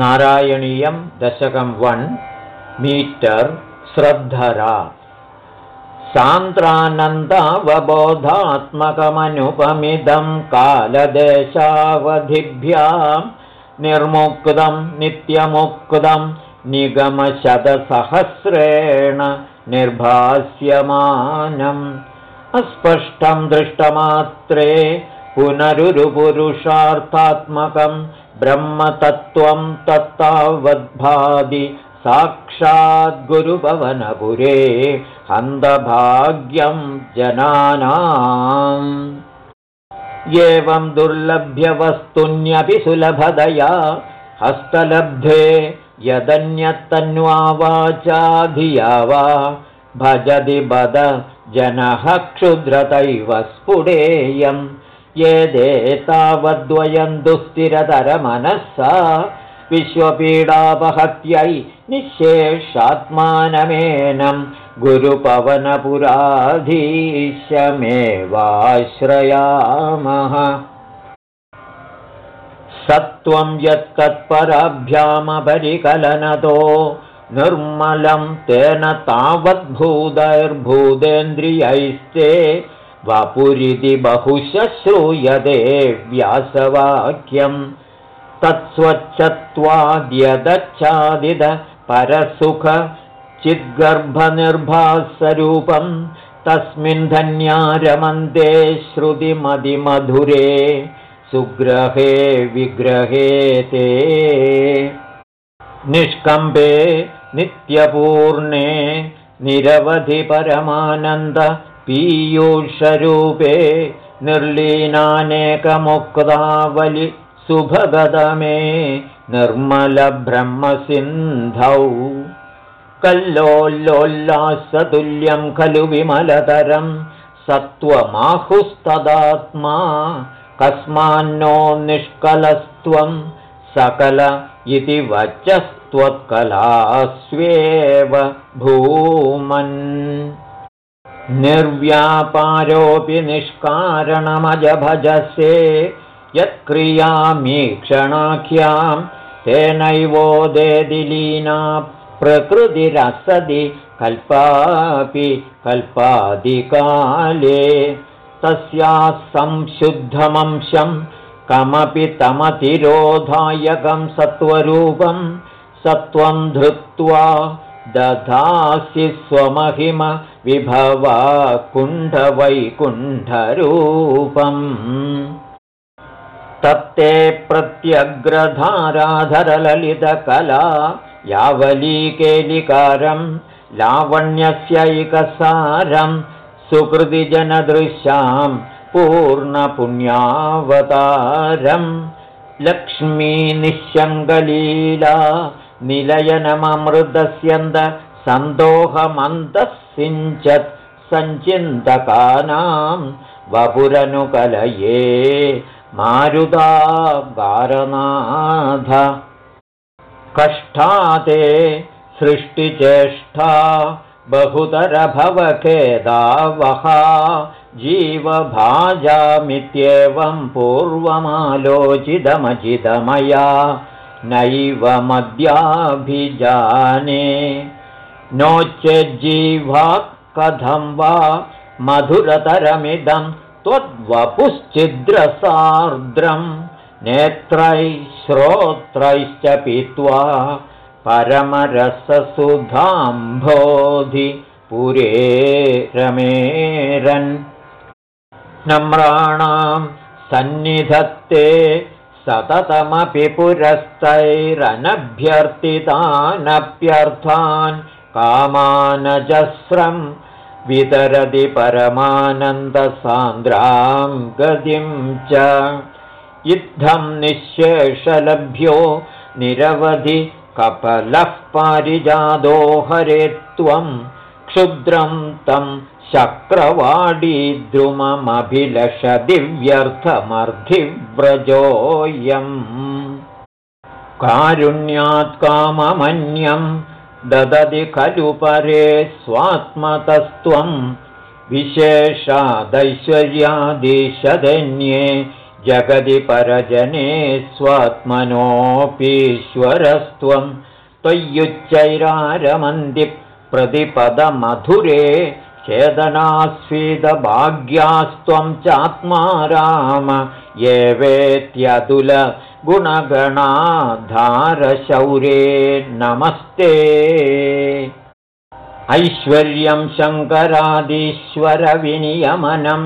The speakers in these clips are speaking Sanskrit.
नारायणीयं दशकं वन् मीटर् श्रद्धरा। सान्द्रानन्दावबोधात्मकमनुपमिदं कालदेशावधिभ्यां निर्मुक्तं नित्यमुक्तं निगमशतसहस्रेण निर्भास्यमानम् अस्पष्टं दृष्टमात्रे पुनरुरुपुरुषार्थात्मकं ब्रह्मतत्त्वं तत्तावद्भादि साक्षाद्गुरुभवनपुरे हन्दभाग्यं जनानाम्। एवं दुर्लभ्यवस्तुन्यपि सुलभदया हस्तलब्धे यदन्यत्तन्वा वाचा धिया वा भजति बद जनः क्षुद्रतैव स्फुटेयम् येदेतावद्वयं दुःस्थिरतरमनःसा विश्वपीडापहत्यै निःशेषात्मानमेनं गुरुपवनपुराधीशमेवाश्रयामः सत्त्वं यत्तत्पराभ्यामपरिकलनतो निर्मलं तेन तावद्भूतैर्भूतेन्द्रियैस्ते वपुरिति बहुश्रूयते व्यासवाक्यम्। तत्स्वच्छत्वाद्यदच्छादिद परसुख चिद्गर्भनिर्भासरूपं तस्मिन् धन्यारमन्ते श्रुतिमदिमधुरे सुग्रहे विग्रहे ते। निष्कम्बे नित्यपूर्णे निरवधि परमानन्द पीयूषरूपे निर्लीनानेकमुक्तावलि सुभगदमे निर्मलब्रह्मसिन्धौ। कल्लोल्लोल्लासतुल्यं खलु विमलतरं सत्त्वमाहुस्तदात्मा कस्मान्नो निष्कलस्त्वं सकल इति वचस्त्वत्कलास्वेव भूमन् निर्व्यापारोऽपि निष्कारणमजभजसे यत्क्रियामीक्षणाख्यां तेनैवोदेदिलीना प्रकृतिरसदि कल्पापि कल्पादिकाले। तस्याः संशुद्धमंशं कमपि तमतिरोधायकं सत्त्वरूपं सत्त्वं धृत्वा दधासि स्वमहिम विभवा कुण्ठवैकुण्ठरूपम्। तत्ते प्रत्यग्रधाराधरललितकला यावलीकेलिकारं लावण्यस्यैकसारं सुकृतिजनदृश्यां पूर्णपुण्यावतारं लक्ष्मीनिःशङ्गलीला निलयनममृतस्यन्द सन्दोहमन्तः सिञ्चत् सञ्चिन्तकानां वपुरनुकलये मारुदागारनाथ। कष्टाते सृष्टिचेष्टा बहुतरभवखेदावहा जीवभाजामित्येवं पूर्वमालोचितमचितमया नैव मद्याभिजाने नो चेज्जीवात् कथं वा मधुरतरमिदं त्वद्वपुश्चिद्रसार्द्रं। नेत्रैः श्रोत्रैश्च पीत्वा परमरससुधाम्भोधि पुरे रमेरन्। नम्राणां सन्निधत्ते सततमपि पुरस्तैरनभ्यर्थितानप्यर्थान् कामानजस्रं वितरति परमानन्दसान्द्रां गतिं च। इत्थं निःशेषलभ्यो निरवधि कपलः पारिजादो हरे त्वं क्षुद्रं तं शक्रवाडीद्रुममभिलषदिव्यर्थमर्धिव्रजोऽयम् कारुण्यात् काममन्यं ददति खलु परे स्वात्मतस्त्वं। विशेषादैश्वर्यादिशदन्ये जगदि परजने स्वात्मनोऽपीश्वरस्त्वं। त्वय्युच्चैरारमन्दिप्रतिपदमधुरे चेदनास्वीदभाग्यास्त्वं चात्मा राम ये वेत्यतुलगुणगणाधारशौरे नमस्ते। ऐश्वर्यं शङ्करादीश्वरविनियमनं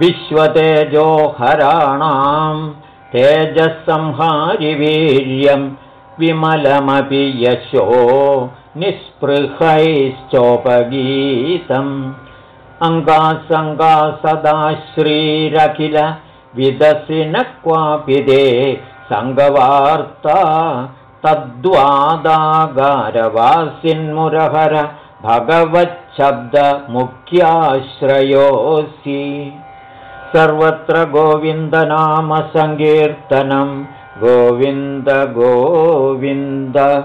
विश्वतेजोहराणां तेजःसंहारिवीर्यं विमलमपि यशो निःस्पृहैश्चोपगीतम्। अङ्गासङ्गा सदा श्रीरखिल विदसि न क्वापि दे सङ्गवार्ता। तद्वादागारवासिन्मुरहर भगवच्छब्दमुख्याश्रयोऽसि। सर्वत्र गोविन्दनामसङ्कीर्तनं गोविन्द गोविन्द